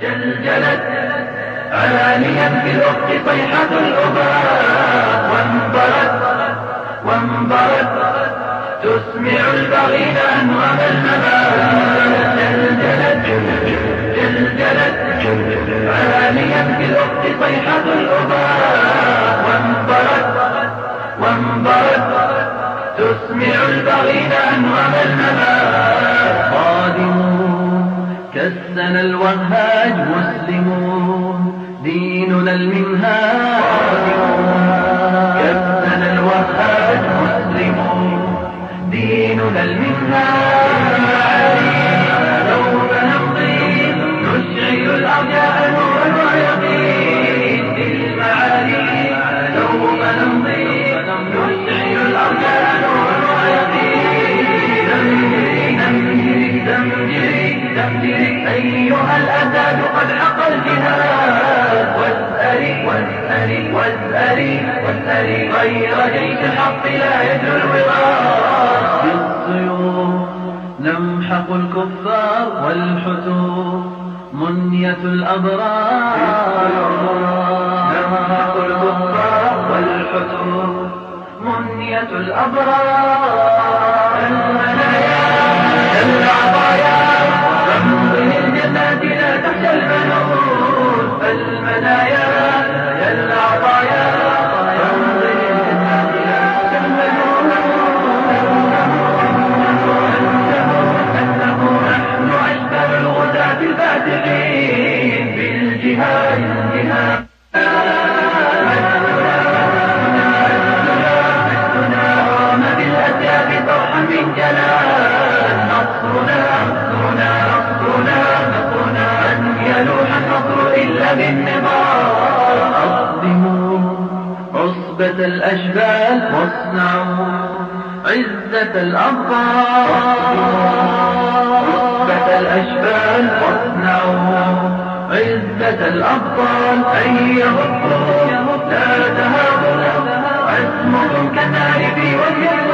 جلجلت عاليا في الأفق صيحة الأباء. وانبرت وانبرت تسمع البغين أنغم الممات جلجلت جلجلت عاليا في الأفق صيحة الأباء. وانبرت وانبرت تسمع البغين أنغم الممات كالسنا الوهاج مسلمون ديننا المنهاج كالسنا الوهاج مسلمون ديننا المنهاج نمجري أيها الأساد قد حق الجهاد. واسألي واسألي واسألي واسألي غير جيش الحق لا يجري الوغاد بالسيوف نمحق الكفار والحتوف منية الأبرار. نمحق الكفار والحتوف منية الأبرار. بالجهاد الجهاد قام بالأسياف فرحا من جلال نصرنا نصرنا نصرنا نصرنا لن يلوح النصر إلا بالنضال أقدموا عصبة الأشبال واصنعوا عزة الأبطال عزة الأبطال هيا هبوا لا تهابوا عزمكم كالنار في وجه